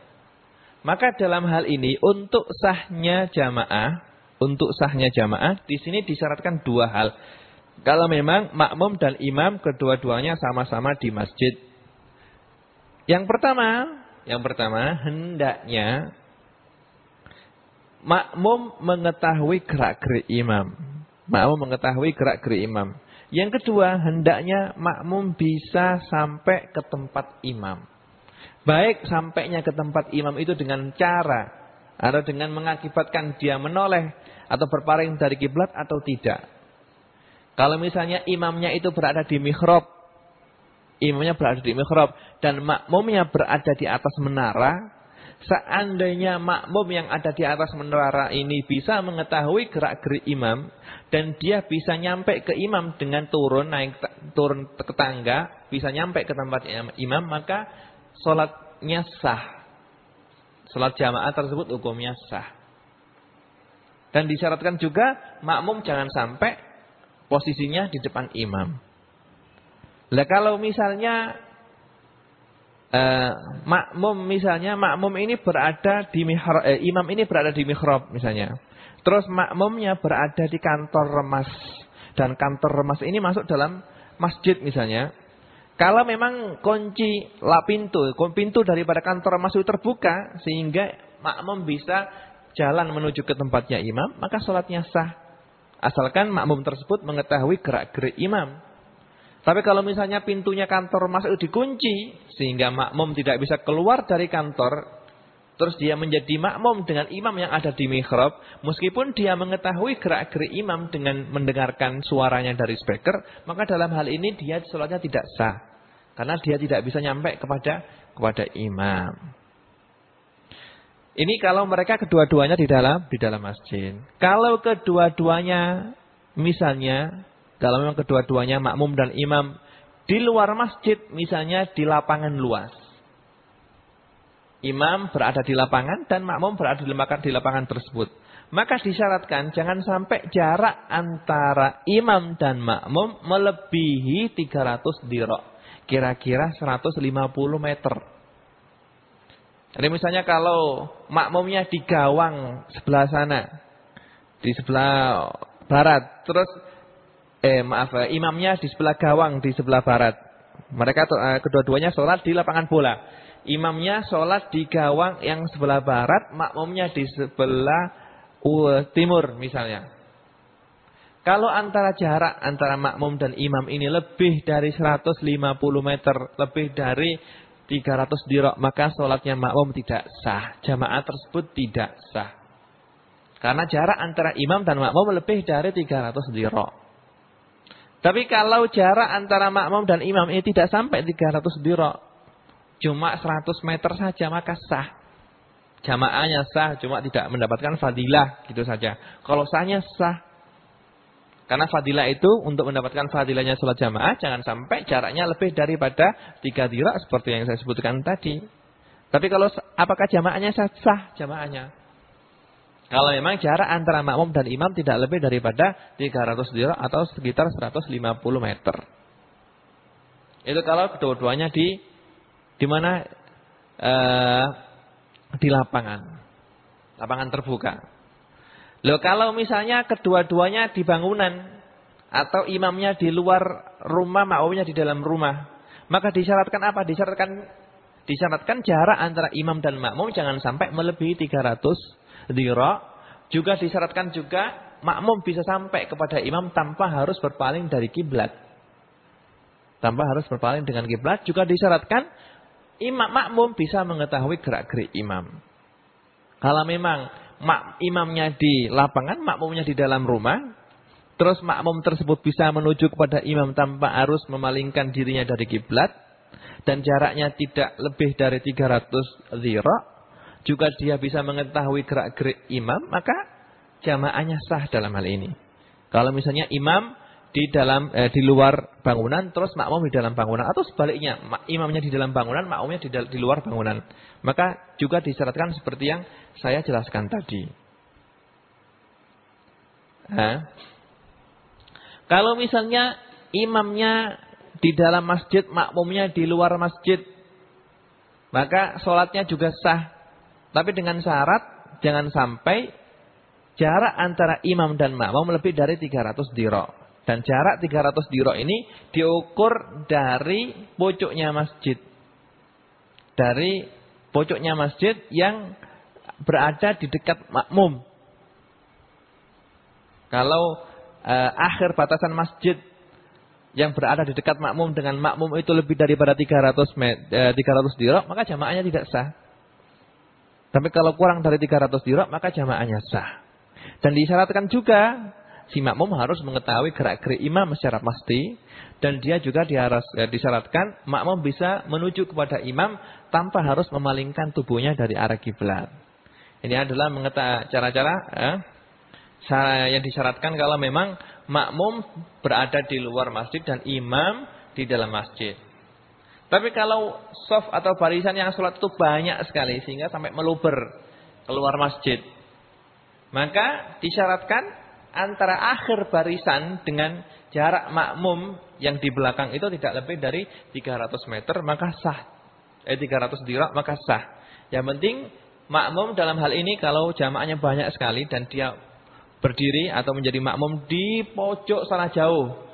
Maka dalam hal ini untuk sahnya jamaah, untuk sahnya jamaah di sini disyaratkan dua hal. Kalau memang makmum dan imam kedua-duanya sama-sama di masjid. Yang pertama, yang pertama hendaknya makmum mengetahui gerak-gerik imam. Makmum mengetahui gerak-gerik imam. Yang kedua, hendaknya makmum bisa sampai ke tempat imam. Baik sampainya ke tempat imam itu dengan cara atau dengan mengakibatkan dia menoleh atau berpaling dari kiblat atau tidak. Kalau misalnya imamnya itu berada di mihrab, imamnya berada di mihrab dan makmumnya berada di atas menara, Seandainya makmum yang ada di atas menara ini bisa mengetahui gerak-gerik imam dan dia bisa nyampe ke imam dengan turun naik turun ke tangga, bisa nyampe ke tempat imam, maka sholatnya sah. Sholat jamaah tersebut hukumnya sah. Dan disyaratkan juga makmum jangan sampai posisinya di depan imam. Lah kalau misalnya Uh, makmum misalnya makmum ini berada di mihrab eh, imam ini berada di mihrab misalnya. Terus makmumnya berada di kantor remas dan kantor remas ini masuk dalam masjid misalnya. Kalau memang kunci la pintu, pintu daripada kantor remas itu terbuka sehingga makmum bisa jalan menuju ke tempatnya imam, maka sholatnya sah. Asalkan makmum tersebut mengetahui gerak-gerik imam. Tapi kalau misalnya pintunya kantor masuk dikunci, sehingga makmum tidak bisa keluar dari kantor, terus dia menjadi makmum dengan imam yang ada di mihrab, meskipun dia mengetahui gerak-gerik imam dengan mendengarkan suaranya dari speaker, maka dalam hal ini dia sholatnya tidak sah. Karena dia tidak bisa nyampe kepada kepada imam. Ini kalau mereka kedua-duanya di dalam di dalam masjid. Kalau kedua-duanya misalnya kalau memang kedua-duanya makmum dan imam di luar masjid, misalnya di lapangan luas. Imam berada di lapangan dan makmum berada di lapangan, di lapangan tersebut. Maka disyaratkan jangan sampai jarak antara imam dan makmum melebihi 300 dirok. Kira-kira 150 meter. Jadi misalnya kalau makmumnya di gawang sebelah sana. Di sebelah barat. Terus eh maaf, eh, imamnya di sebelah gawang di sebelah barat. Mereka eh, kedua-duanya sholat di lapangan bola. Imamnya sholat di gawang yang sebelah barat, makmumnya di sebelah timur misalnya. Kalau antara jarak antara makmum dan imam ini lebih dari 150 meter, lebih dari 300 dirok, maka sholatnya makmum tidak sah. Jamaah tersebut tidak sah. Karena jarak antara imam dan makmum lebih dari 300 dirok. Tapi kalau jarak antara makmum dan imam ini tidak sampai 300 dirok. Cuma 100 meter saja maka sah. Jamaahnya sah, cuma tidak mendapatkan fadilah gitu saja. Kalau sahnya sah. Karena fadilah itu untuk mendapatkan fadilahnya sholat jamaah jangan sampai jaraknya lebih daripada 3 dirok seperti yang saya sebutkan tadi. Tapi kalau apakah jamaahnya sah? Sah jamaahnya. Kalau memang jarak antara makmum dan imam tidak lebih daripada 300 dirham atau sekitar 150 meter. Itu kalau kedua-duanya di di mana uh, di lapangan. Lapangan terbuka. Loh kalau misalnya kedua-duanya di bangunan atau imamnya di luar rumah, makmumnya di dalam rumah, maka disyaratkan apa? Disyaratkan Disyaratkan jarak antara imam dan makmum jangan sampai melebihi 300 dira. Juga disyaratkan juga makmum bisa sampai kepada imam tanpa harus berpaling dari kiblat. Tanpa harus berpaling dengan kiblat juga disyaratkan imam makmum bisa mengetahui gerak-gerik imam. Kalau memang mak, imamnya di lapangan, makmumnya di dalam rumah, terus makmum tersebut bisa menuju kepada imam tanpa harus memalingkan dirinya dari kiblat dan jaraknya tidak lebih dari 300 zira, juga dia bisa mengetahui gerak-gerik imam, maka jamaahnya sah dalam hal ini. Kalau misalnya imam di dalam eh, di luar bangunan terus makmum di dalam bangunan atau sebaliknya imamnya di dalam bangunan makmumnya di, di luar bangunan. Maka juga disyaratkan seperti yang saya jelaskan tadi. Nah, kalau misalnya imamnya di dalam masjid makmumnya di luar masjid maka sholatnya juga sah tapi dengan syarat jangan sampai jarak antara imam dan makmum lebih dari 300 dirok dan jarak 300 diro ini diukur dari pojoknya masjid. Dari pojoknya masjid yang berada di dekat makmum. Kalau eh, akhir batasan masjid yang berada di dekat makmum dengan makmum itu lebih daripada 300 met, eh, 300 dirok, maka jamaahnya tidak sah. Tapi kalau kurang dari 300 dirok, maka jamaahnya sah. Dan disyaratkan juga si makmum harus mengetahui gerak-gerik imam secara pasti dan dia juga diharus, ya, disyaratkan makmum bisa menuju kepada imam tanpa harus memalingkan tubuhnya dari arah kiblat. Ini adalah mengetahui cara-cara eh, yang disyaratkan kalau memang makmum berada di luar masjid dan imam di dalam masjid. Tapi kalau soft atau barisan yang sholat itu banyak sekali sehingga sampai meluber keluar masjid. Maka disyaratkan antara akhir barisan dengan jarak makmum yang di belakang itu tidak lebih dari 300 meter maka sah. Eh 300 dirak maka sah. Yang penting makmum dalam hal ini kalau jamaahnya banyak sekali dan dia berdiri atau menjadi makmum di pojok sana jauh.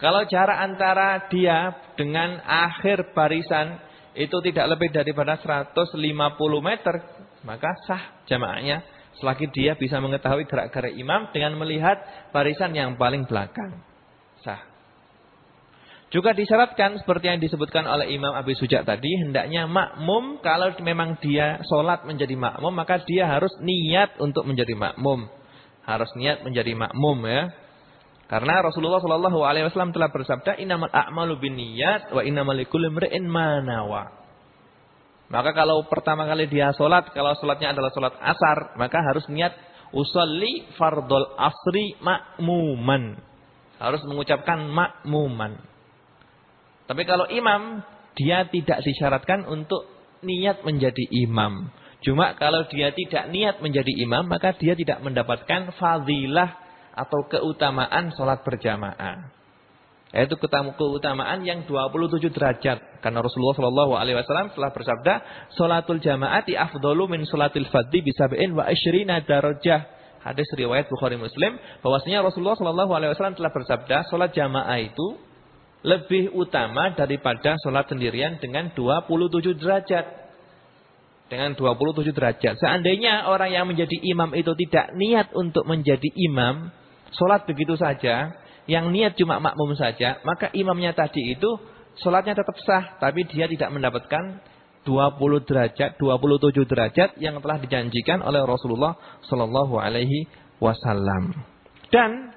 Kalau jarak antara dia dengan akhir barisan itu tidak lebih daripada 150 meter, maka sah jamaahnya Selagi dia bisa mengetahui gerak-gerik imam dengan melihat barisan yang paling belakang. Sah. Juga disyaratkan seperti yang disebutkan oleh Imam Abi Suja tadi, hendaknya makmum kalau memang dia sholat menjadi makmum, maka dia harus niat untuk menjadi makmum. Harus niat menjadi makmum ya. Karena Rasulullah Shallallahu Alaihi Wasallam telah bersabda, Innamal a'malu bin niyat wa innamal likulli manawa. Maka kalau pertama kali dia sholat, kalau sholatnya adalah sholat asar, maka harus niat usolli fardol asri makmuman. Harus mengucapkan makmuman. Tapi kalau imam, dia tidak disyaratkan untuk niat menjadi imam. Cuma kalau dia tidak niat menjadi imam, maka dia tidak mendapatkan fadilah atau keutamaan sholat berjamaah. Yaitu keutamaan yang 27 derajat. Karena Rasulullah Shallallahu Alaihi Wasallam telah bersabda, "Salatul jamaati afdalu min salatil fadli bisabain wa ashrina darajah." Hadis riwayat Bukhari Muslim bahwasanya Rasulullah Shallallahu Alaihi Wasallam telah bersabda, "Salat jamaah itu lebih utama daripada salat sendirian dengan 27 derajat." Dengan 27 derajat. Seandainya orang yang menjadi imam itu tidak niat untuk menjadi imam, salat begitu saja, yang niat cuma makmum saja, maka imamnya tadi itu sholatnya tetap sah, tapi dia tidak mendapatkan 20 derajat, 27 derajat yang telah dijanjikan oleh Rasulullah Shallallahu Alaihi Wasallam. Dan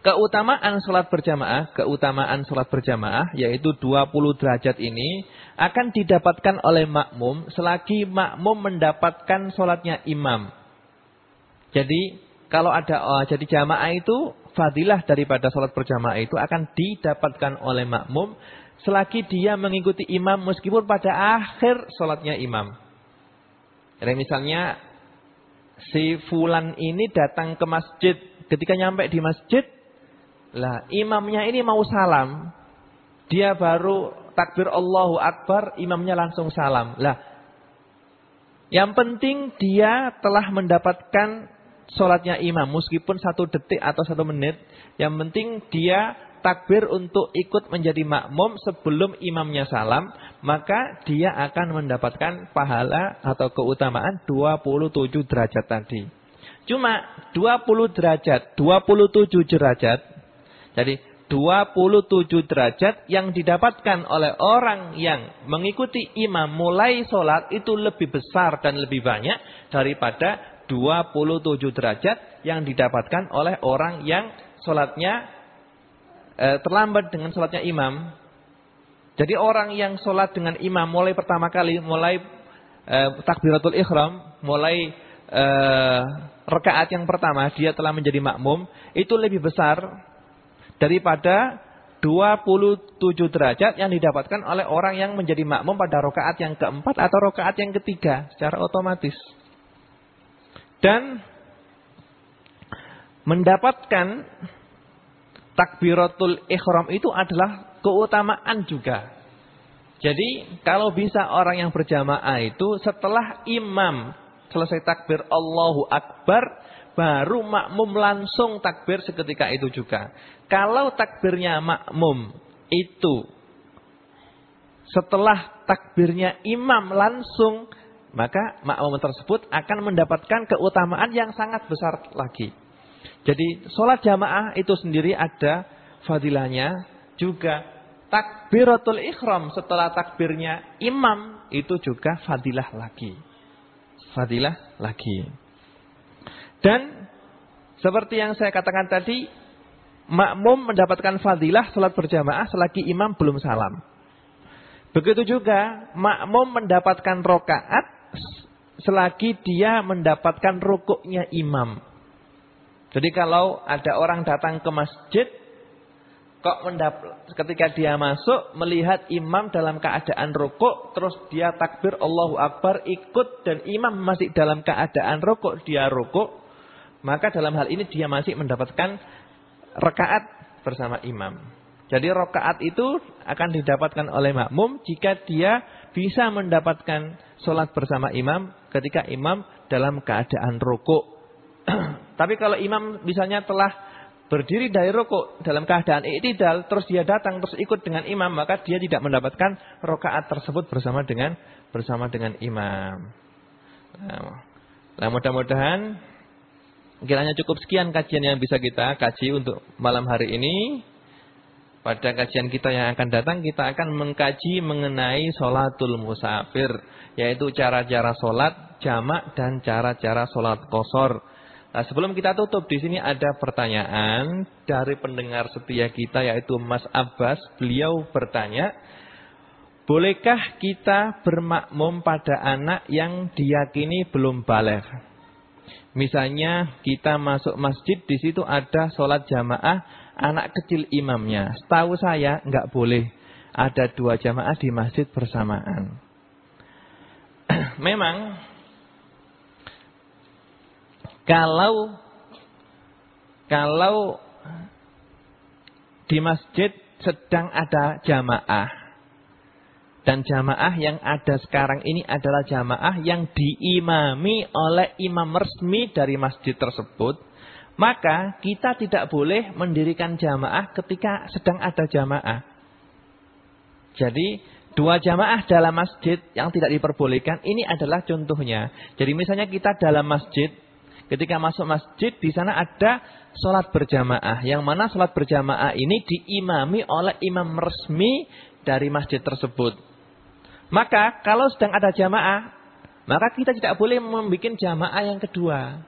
keutamaan sholat berjamaah, keutamaan sholat berjamaah yaitu 20 derajat ini akan didapatkan oleh makmum selagi makmum mendapatkan sholatnya imam. Jadi kalau ada oh, jadi jamaah itu fadilah daripada sholat berjamaah itu akan didapatkan oleh makmum selagi dia mengikuti imam meskipun pada akhir sholatnya imam. Jadi misalnya si fulan ini datang ke masjid, ketika nyampe di masjid, lah imamnya ini mau salam, dia baru takbir Allahu Akbar, imamnya langsung salam. Lah, yang penting dia telah mendapatkan sholatnya imam. Meskipun satu detik atau satu menit. Yang penting dia takbir untuk ikut menjadi makmum sebelum imamnya salam, maka dia akan mendapatkan pahala atau keutamaan 27 derajat tadi. Cuma 20 derajat, 27 derajat. Jadi 27 derajat yang didapatkan oleh orang yang mengikuti imam mulai sholat itu lebih besar dan lebih banyak daripada 27 derajat yang didapatkan oleh orang yang sholatnya e, terlambat dengan sholatnya imam. Jadi orang yang sholat dengan imam mulai pertama kali, mulai e, takbiratul ikhram, mulai e, rekaat yang pertama, dia telah menjadi makmum, itu lebih besar daripada 27 derajat yang didapatkan oleh orang yang menjadi makmum pada rokaat yang keempat atau rokaat yang ketiga secara otomatis. Dan mendapatkan takbiratul ikhram itu adalah keutamaan juga. Jadi kalau bisa orang yang berjamaah itu setelah imam selesai takbir Allahu Akbar baru makmum langsung takbir seketika itu juga. Kalau takbirnya makmum itu setelah takbirnya imam langsung, maka makmum tersebut akan mendapatkan keutamaan yang sangat besar lagi. Jadi sholat jamaah itu sendiri ada fadilahnya juga takbiratul ikhram setelah takbirnya imam itu juga fadilah lagi. Fadilah lagi. Dan seperti yang saya katakan tadi, makmum mendapatkan fadilah salat berjamaah selagi imam belum salam. Begitu juga makmum mendapatkan rokaat selagi dia mendapatkan rukuknya imam. Jadi kalau ada orang datang ke masjid, kok ketika dia masuk melihat imam dalam keadaan rukuk, terus dia takbir Allahu Akbar ikut dan imam masih dalam keadaan rukuk, dia rukuk, maka dalam hal ini dia masih mendapatkan rakaat bersama imam. Jadi rakaat itu akan didapatkan oleh makmum jika dia bisa mendapatkan sholat bersama imam ketika imam dalam keadaan rukuk. Tapi kalau imam misalnya telah berdiri dari rukuk dalam keadaan iktidal, terus dia datang terus ikut dengan imam, maka dia tidak mendapatkan rakaat tersebut bersama dengan bersama dengan imam. Nah, mudah-mudahan Kiranya cukup sekian kajian yang bisa kita kaji untuk malam hari ini. Pada kajian kita yang akan datang kita akan mengkaji mengenai sholatul musafir. Yaitu cara-cara sholat jamak dan cara-cara sholat kosor. Nah sebelum kita tutup di sini ada pertanyaan dari pendengar setia kita yaitu Mas Abbas. Beliau bertanya, bolehkah kita bermakmum pada anak yang diyakini belum balik? Misalnya kita masuk masjid di situ ada sholat jamaah anak kecil imamnya. Setahu saya nggak boleh ada dua jamaah di masjid bersamaan. Memang kalau kalau di masjid sedang ada jamaah dan jamaah yang ada sekarang ini adalah jamaah yang diimami oleh imam resmi dari masjid tersebut. Maka kita tidak boleh mendirikan jamaah ketika sedang ada jamaah. Jadi dua jamaah dalam masjid yang tidak diperbolehkan ini adalah contohnya. Jadi misalnya kita dalam masjid, ketika masuk masjid di sana ada sholat berjamaah. Yang mana sholat berjamaah ini diimami oleh imam resmi dari masjid tersebut. Maka kalau sedang ada jamaah, maka kita tidak boleh membuat jamaah yang kedua.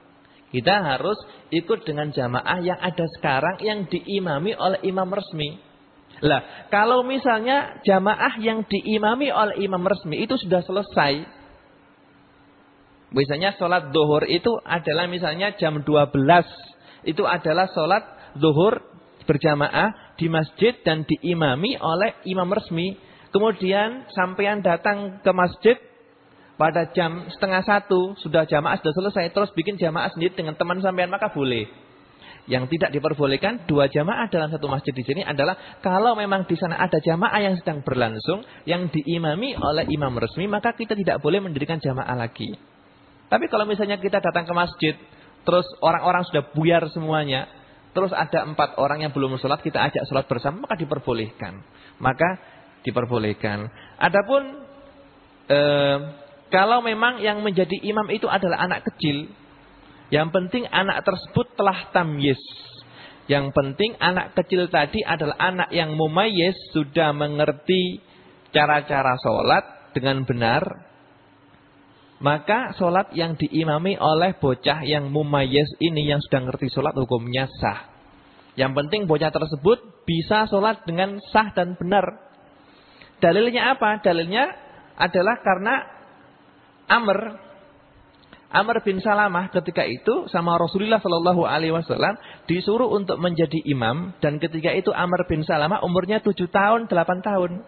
Kita harus ikut dengan jamaah yang ada sekarang yang diimami oleh imam resmi. Lah, kalau misalnya jamaah yang diimami oleh imam resmi itu sudah selesai. Misalnya sholat duhur itu adalah misalnya jam 12. Itu adalah sholat duhur berjamaah di masjid dan diimami oleh imam resmi. Kemudian sampean datang ke masjid pada jam setengah satu sudah jamaah sudah selesai terus bikin jamaah sendiri dengan teman sampean maka boleh. Yang tidak diperbolehkan dua jamaah dalam satu masjid di sini adalah kalau memang di sana ada jamaah yang sedang berlangsung yang diimami oleh imam resmi maka kita tidak boleh mendirikan jamaah lagi. Tapi kalau misalnya kita datang ke masjid terus orang-orang sudah buyar semuanya terus ada empat orang yang belum sholat, kita ajak sholat bersama, maka diperbolehkan. Maka diperbolehkan. Adapun eh, kalau memang yang menjadi imam itu adalah anak kecil, yang penting anak tersebut telah tamyiz. Yang penting anak kecil tadi adalah anak yang mumayyiz, sudah mengerti cara-cara sholat dengan benar. Maka sholat yang diimami oleh bocah yang mumayyiz ini yang sudah ngerti sholat hukumnya sah. Yang penting bocah tersebut bisa sholat dengan sah dan benar. Dalilnya apa? Dalilnya adalah karena Amr Amr bin Salamah ketika itu sama Rasulullah Shallallahu Alaihi Wasallam disuruh untuk menjadi imam dan ketika itu Amr bin Salamah umurnya 7 tahun 8 tahun.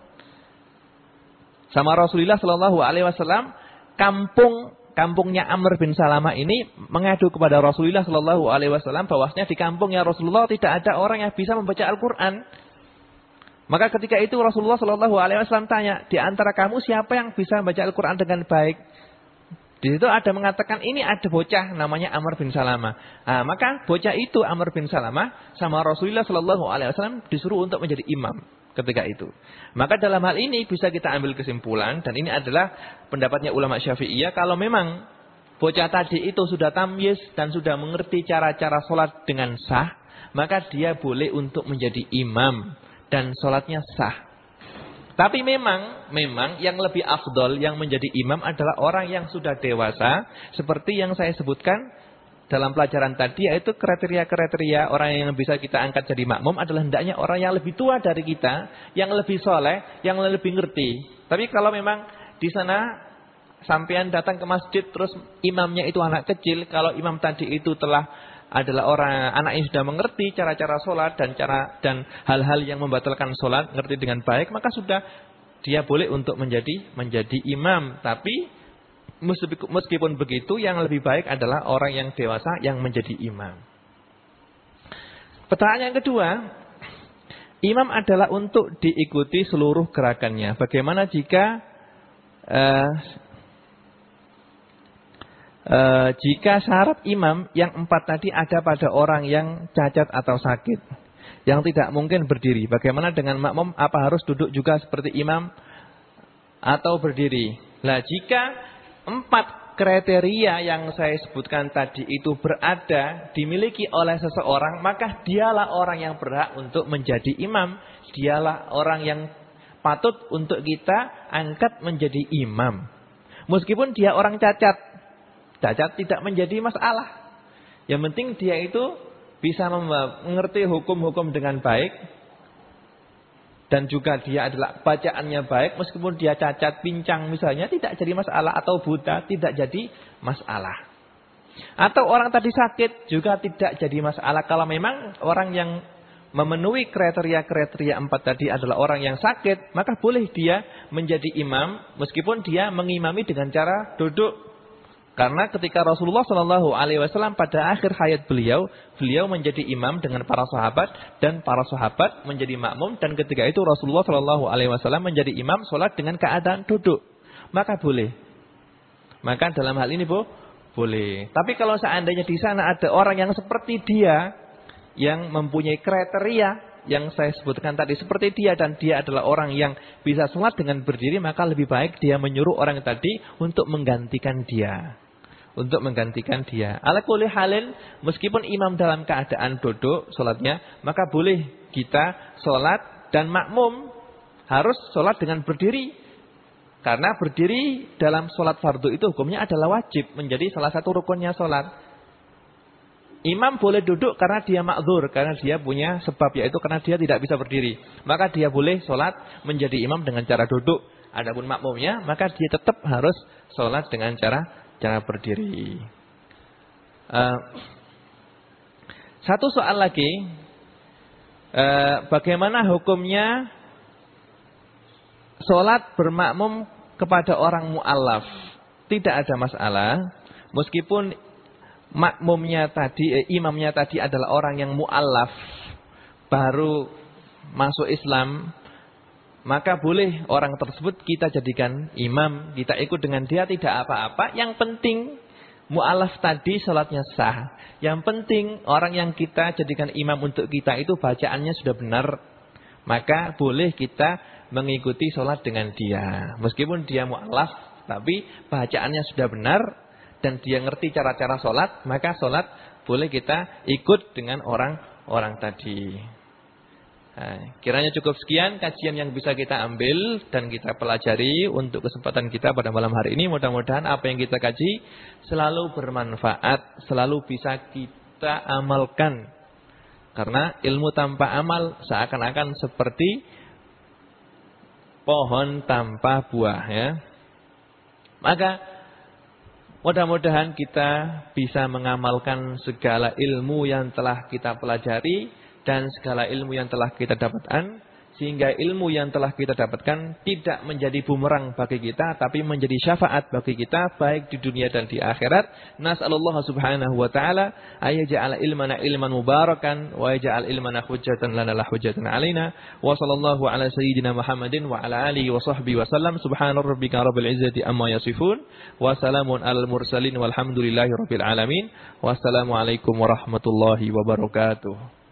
Sama Rasulullah Shallallahu Alaihi Wasallam kampung kampungnya Amr bin Salamah ini mengadu kepada Rasulullah Shallallahu Alaihi Wasallam bahwasanya di kampungnya Rasulullah tidak ada orang yang bisa membaca Al-Quran. Maka ketika itu Rasulullah Shallallahu Alaihi Wasallam tanya, di antara kamu siapa yang bisa membaca Al-Quran dengan baik? Di situ ada mengatakan ini ada bocah namanya Amr bin Salamah. Nah, maka bocah itu Amr bin Salamah sama Rasulullah Shallallahu Alaihi Wasallam disuruh untuk menjadi imam ketika itu. Maka dalam hal ini bisa kita ambil kesimpulan dan ini adalah pendapatnya ulama Syafi'iyah kalau memang bocah tadi itu sudah tamyiz dan sudah mengerti cara-cara sholat dengan sah, maka dia boleh untuk menjadi imam dan sholatnya sah. Tapi memang, memang yang lebih afdol yang menjadi imam adalah orang yang sudah dewasa. Seperti yang saya sebutkan dalam pelajaran tadi yaitu kriteria-kriteria orang yang bisa kita angkat jadi makmum adalah hendaknya orang yang lebih tua dari kita, yang lebih soleh, yang lebih ngerti. Tapi kalau memang di sana sampean datang ke masjid terus imamnya itu anak kecil, kalau imam tadi itu telah adalah orang anak yang sudah mengerti cara-cara sholat dan cara dan hal-hal yang membatalkan sholat ngerti dengan baik maka sudah dia boleh untuk menjadi menjadi imam tapi meskipun begitu yang lebih baik adalah orang yang dewasa yang menjadi imam. Pertanyaan yang kedua, imam adalah untuk diikuti seluruh gerakannya. Bagaimana jika uh, e, jika syarat imam yang empat tadi ada pada orang yang cacat atau sakit, yang tidak mungkin berdiri. Bagaimana dengan makmum? Apa harus duduk juga seperti imam atau berdiri? Nah, jika empat kriteria yang saya sebutkan tadi itu berada, dimiliki oleh seseorang, maka dialah orang yang berhak untuk menjadi imam. Dialah orang yang patut untuk kita angkat menjadi imam. Meskipun dia orang cacat, cacat tidak menjadi masalah. Yang penting dia itu bisa mengerti hukum-hukum dengan baik. Dan juga dia adalah bacaannya baik. Meskipun dia cacat, pincang misalnya. Tidak jadi masalah. Atau buta tidak jadi masalah. Atau orang tadi sakit juga tidak jadi masalah. Kalau memang orang yang memenuhi kriteria-kriteria empat tadi adalah orang yang sakit. Maka boleh dia menjadi imam. Meskipun dia mengimami dengan cara duduk karena ketika Rasulullah Shallallahu Alaihi Wasallam pada akhir hayat beliau, beliau menjadi imam dengan para sahabat dan para sahabat menjadi makmum dan ketika itu Rasulullah Shallallahu Alaihi Wasallam menjadi imam sholat dengan keadaan duduk, maka boleh. Maka dalam hal ini bu, boleh. Tapi kalau seandainya di sana ada orang yang seperti dia, yang mempunyai kriteria yang saya sebutkan tadi seperti dia dan dia adalah orang yang bisa sholat dengan berdiri maka lebih baik dia menyuruh orang tadi untuk menggantikan dia untuk menggantikan dia. Ala kulli halin, meskipun imam dalam keadaan duduk sholatnya, maka boleh kita sholat dan makmum harus sholat dengan berdiri. Karena berdiri dalam sholat fardu itu hukumnya adalah wajib, menjadi salah satu rukunnya sholat. Imam boleh duduk karena dia makzur, karena dia punya sebab, yaitu karena dia tidak bisa berdiri. Maka dia boleh sholat menjadi imam dengan cara duduk. Adapun makmumnya, maka dia tetap harus sholat dengan cara cara berdiri. Uh, satu soal lagi, uh, bagaimana hukumnya sholat bermakmum kepada orang mu'alaf? Tidak ada masalah, meskipun makmumnya tadi, eh, imamnya tadi adalah orang yang mu'alaf, baru masuk Islam, maka boleh orang tersebut kita jadikan imam, kita ikut dengan dia tidak apa-apa. Yang penting mu'alaf tadi sholatnya sah. Yang penting orang yang kita jadikan imam untuk kita itu bacaannya sudah benar. Maka boleh kita mengikuti sholat dengan dia. Meskipun dia mu'alaf, tapi bacaannya sudah benar. Dan dia ngerti cara-cara sholat, maka sholat boleh kita ikut dengan orang-orang tadi. Nah, kiranya cukup sekian kajian yang bisa kita ambil dan kita pelajari untuk kesempatan kita pada malam hari ini. Mudah-mudahan apa yang kita kaji selalu bermanfaat, selalu bisa kita amalkan. Karena ilmu tanpa amal seakan-akan seperti pohon tanpa buah ya. Maka mudah-mudahan kita bisa mengamalkan segala ilmu yang telah kita pelajari dan segala ilmu yang telah kita dapatkan sehingga ilmu yang telah kita dapatkan tidak menjadi bumerang bagi kita tapi menjadi syafaat bagi kita baik di dunia dan di akhirat. Nasallallahu subhanahu wa taala ayaj'al ilmana ilman mubarakan wa yaj'al ilmana hujjatan lana la hujjatan alaina. Wa sallallahu ala sayyidina Muhammadin wa ala alihi wa sahbihi wa sallam. Subhana rabbika rabbil izzati amma yasifun. Wa salamun alal mursalin walhamdulillahi rabbil alamin. Wassalamu alaikum warahmatullahi wabarakatuh